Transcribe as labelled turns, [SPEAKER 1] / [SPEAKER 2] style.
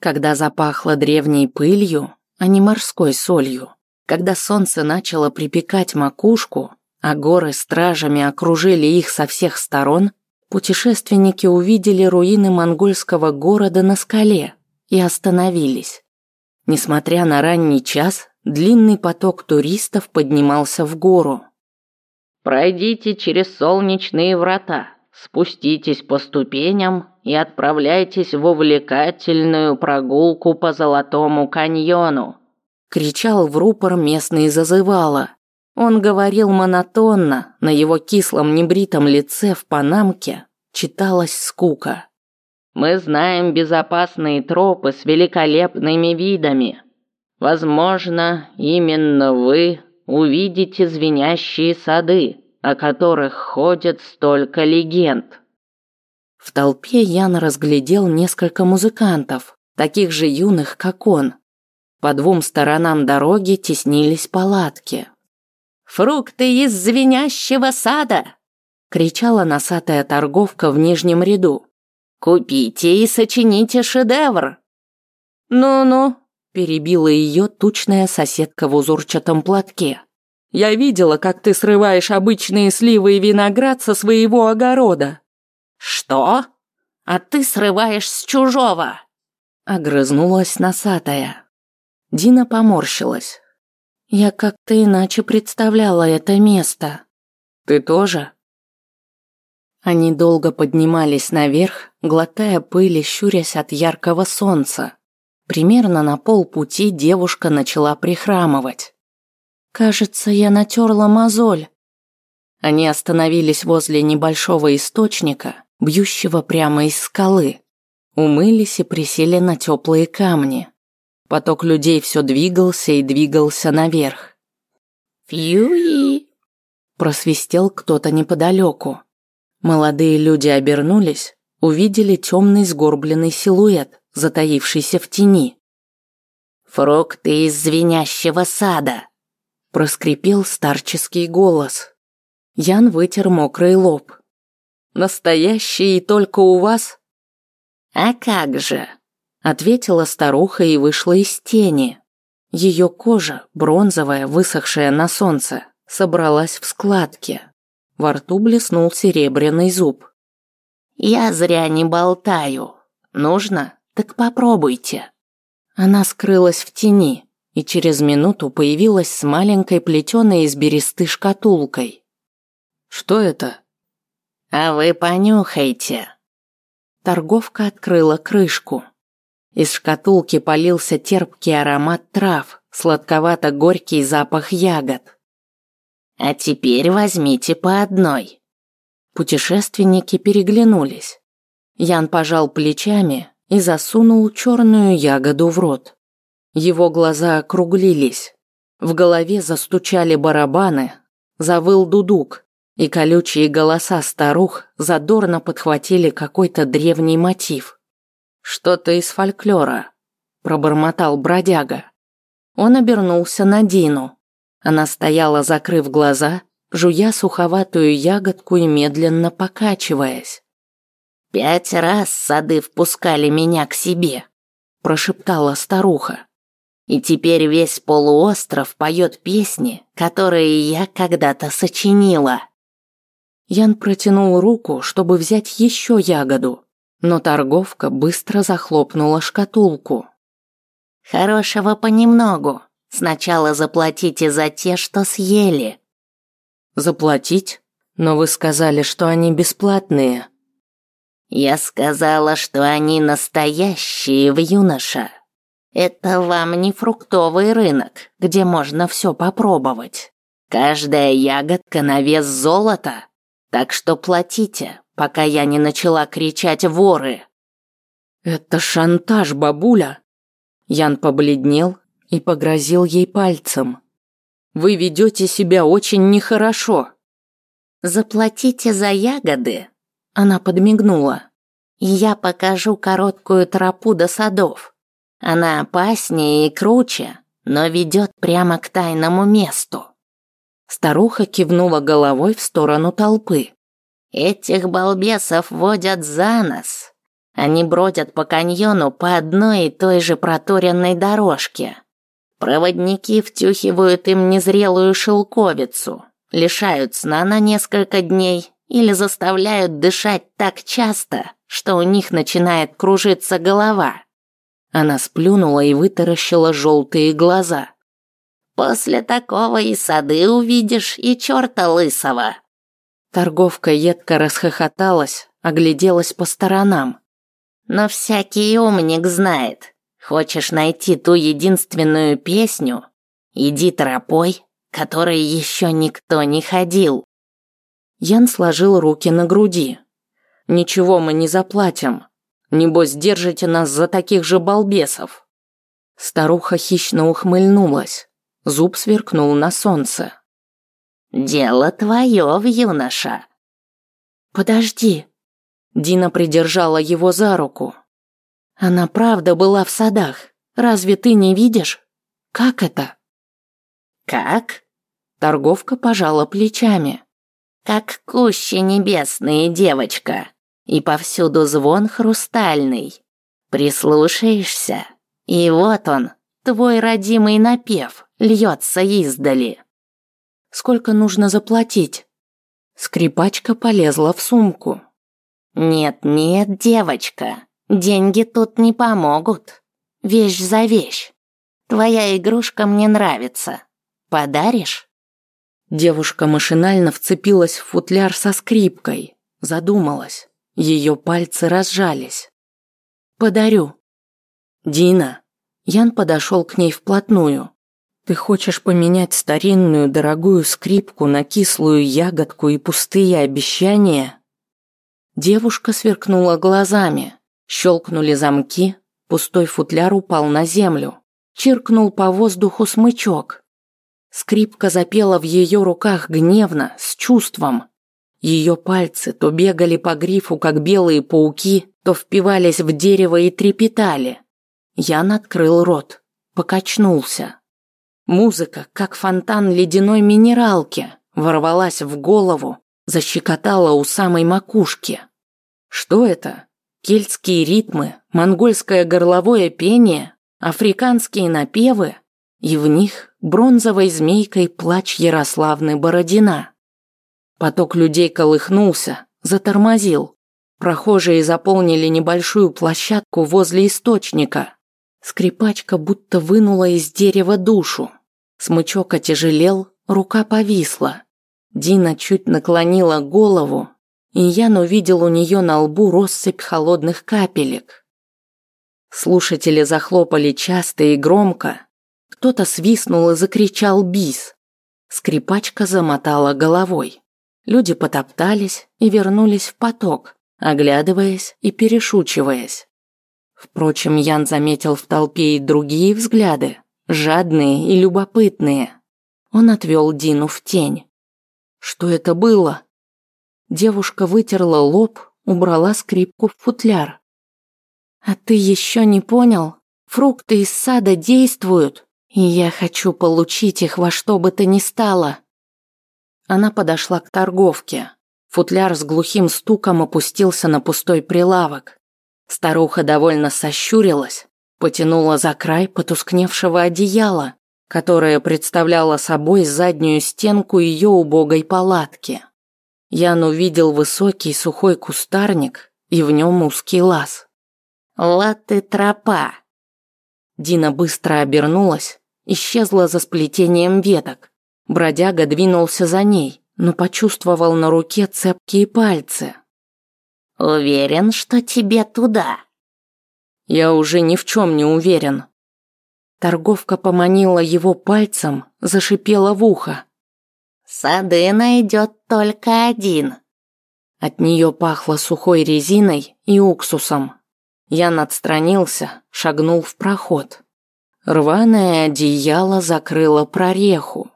[SPEAKER 1] Когда запахло древней пылью, а не морской солью, когда солнце начало припекать макушку, а горы стражами окружили их со всех сторон, путешественники увидели руины монгольского города на скале и остановились. Несмотря на ранний час, длинный поток туристов поднимался в гору.
[SPEAKER 2] «Пройдите через солнечные врата, спуститесь по ступеням и отправляйтесь в увлекательную прогулку по Золотому каньону»,
[SPEAKER 1] кричал в рупор местный зазывало. Он говорил монотонно, на его кислом небритом лице в панамке читалась скука.
[SPEAKER 2] «Мы знаем безопасные тропы с великолепными видами. Возможно, именно вы увидите звенящие сады, о которых ходят столько легенд».
[SPEAKER 1] В толпе Ян разглядел несколько музыкантов, таких же юных, как он. По двум сторонам дороги теснились палатки.
[SPEAKER 3] «Фрукты из звенящего сада!» — кричала носатая торговка в нижнем ряду. «Купите и сочините шедевр!»
[SPEAKER 1] «Ну-ну», — перебила ее тучная соседка в узорчатом платке. «Я видела, как ты срываешь обычные сливы и виноград со своего огорода».
[SPEAKER 3] «Что? А ты срываешь с чужого?»
[SPEAKER 1] Огрызнулась носатая. Дина поморщилась. Я как-то иначе представляла это место. Ты тоже? Они долго поднимались наверх, глотая пыль и щурясь от яркого солнца. Примерно на полпути девушка начала прихрамывать. «Кажется, я натерла мозоль». Они остановились возле небольшого источника, бьющего прямо из скалы. Умылись и присели на теплые камни. Поток людей все двигался и двигался наверх.
[SPEAKER 3] «Фьюи!»
[SPEAKER 1] Просвистел кто-то неподалеку. Молодые люди обернулись, увидели темный сгорбленный силуэт, затаившийся в тени.
[SPEAKER 3] «Фрукты из звенящего сада!»
[SPEAKER 1] Проскрипел старческий голос. Ян вытер мокрый лоб. «Настоящие и только у вас?»
[SPEAKER 3] «А как же!»
[SPEAKER 1] ответила старуха и вышла из тени. Ее кожа, бронзовая, высохшая на солнце, собралась в складки. Во рту блеснул серебряный зуб.
[SPEAKER 3] «Я зря не болтаю. Нужно? Так попробуйте».
[SPEAKER 1] Она скрылась в тени и через минуту появилась с маленькой плетеной из бересты шкатулкой. «Что это?»
[SPEAKER 3] «А вы понюхайте».
[SPEAKER 1] Торговка открыла крышку. Из шкатулки полился терпкий аромат трав, сладковато-горький запах ягод.
[SPEAKER 3] «А теперь возьмите по одной».
[SPEAKER 1] Путешественники переглянулись. Ян пожал плечами и засунул черную ягоду в рот. Его глаза округлились. В голове застучали барабаны, завыл дудук, и колючие голоса старух задорно подхватили какой-то древний мотив. «Что-то из фольклора», – пробормотал бродяга. Он обернулся на Дину. Она стояла, закрыв глаза, жуя суховатую ягодку и медленно покачиваясь.
[SPEAKER 3] «Пять раз сады впускали меня к себе», – прошептала старуха. «И теперь весь полуостров поет песни, которые я когда-то сочинила».
[SPEAKER 1] Ян протянул руку, чтобы взять еще ягоду, но торговка быстро захлопнула шкатулку.
[SPEAKER 3] «Хорошего понемногу. Сначала заплатите за те, что съели».
[SPEAKER 1] «Заплатить? Но вы сказали, что они бесплатные».
[SPEAKER 3] «Я сказала, что они настоящие в юноша. Это вам не фруктовый рынок, где можно все попробовать. Каждая ягодка на вес золота, так что платите, пока я не начала кричать «воры».
[SPEAKER 1] «Это шантаж, бабуля!» Ян побледнел и погрозил ей пальцем. «Вы ведете себя очень нехорошо».
[SPEAKER 3] «Заплатите за ягоды», — она подмигнула. «Я покажу короткую тропу до садов. Она опаснее и круче, но ведет прямо к тайному месту».
[SPEAKER 1] Старуха кивнула головой в сторону толпы.
[SPEAKER 3] Этих балбесов водят за нос. Они бродят по каньону по одной и той же проторенной дорожке. Проводники втюхивают им незрелую шелковицу, лишают сна на несколько дней или заставляют дышать так часто, что у них начинает кружиться голова. Она сплюнула и вытаращила желтые глаза. После такого и сады увидишь, и черта лысого.
[SPEAKER 1] Торговка едко расхохоталась, огляделась по сторонам.
[SPEAKER 3] Но всякий умник знает. Хочешь найти ту единственную песню? Иди тропой, которой еще никто не ходил.
[SPEAKER 1] Ян сложил руки на груди. Ничего мы не заплатим. Небось, держите нас за таких же балбесов. Старуха хищно ухмыльнулась. Зуб сверкнул на солнце.
[SPEAKER 3] Дело твое, юноша.
[SPEAKER 1] Подожди. Дина придержала его за руку. Она правда была в садах. Разве ты не видишь? Как это?
[SPEAKER 3] Как?
[SPEAKER 1] Торговка пожала плечами.
[SPEAKER 3] Как кущи небесные, девочка и повсюду звон хрустальный. Прислушаешься, и вот он, твой родимый напев, льется издали.
[SPEAKER 1] Сколько нужно заплатить? Скрипачка полезла в сумку.
[SPEAKER 3] Нет-нет, девочка, деньги тут не помогут. Вещь за вещь. Твоя игрушка мне нравится. Подаришь?
[SPEAKER 1] Девушка машинально вцепилась в футляр со скрипкой, задумалась. Ее пальцы разжались. «Подарю». «Дина». Ян подошел к ней вплотную. «Ты хочешь поменять старинную дорогую скрипку на кислую ягодку и пустые обещания?» Девушка сверкнула глазами. Щелкнули замки, пустой футляр упал на землю. Чиркнул по воздуху смычок. Скрипка запела в ее руках гневно, с чувством. Ее пальцы то бегали по грифу, как белые пауки, то впивались в дерево и трепетали. Ян открыл рот, покачнулся. Музыка, как фонтан ледяной минералки, ворвалась в голову, защекотала у самой макушки. Что это? Кельтские ритмы, монгольское горловое пение, африканские напевы, и в них бронзовой змейкой плач Ярославны Бородина. Поток людей колыхнулся, затормозил. Прохожие заполнили небольшую площадку возле источника. Скрипачка будто вынула из дерева душу. Смычок отяжелел, рука повисла. Дина чуть наклонила голову, и Ян увидел у нее на лбу россыпь холодных капелек. Слушатели захлопали часто и громко. Кто-то свистнул и закричал бис. Скрипачка замотала головой. Люди потоптались и вернулись в поток, оглядываясь и перешучиваясь. Впрочем, Ян заметил в толпе и другие взгляды, жадные и любопытные. Он отвел Дину в тень. Что это было? Девушка вытерла лоб, убрала скрипку в футляр. А ты еще не понял? Фрукты из сада действуют, и я хочу получить их во что бы то ни стало. Она подошла к торговке. Футляр с глухим стуком опустился на пустой прилавок. Старуха довольно сощурилась, потянула за край потускневшего одеяла, которое представляло собой заднюю стенку ее убогой палатки. Ян увидел высокий сухой кустарник и в нем узкий лаз.
[SPEAKER 3] «Вот и тропа!»
[SPEAKER 1] Дина быстро обернулась, исчезла за сплетением веток. Бродяга двинулся за ней, но почувствовал на руке цепкие пальцы.
[SPEAKER 3] «Уверен, что тебе туда?»
[SPEAKER 1] «Я уже ни в чем не уверен». Торговка поманила его пальцем, зашипела в ухо.
[SPEAKER 3] «Сады найдет только один».
[SPEAKER 1] От нее пахло сухой резиной и уксусом. Ян отстранился, шагнул в проход. Рваное одеяло закрыло прореху.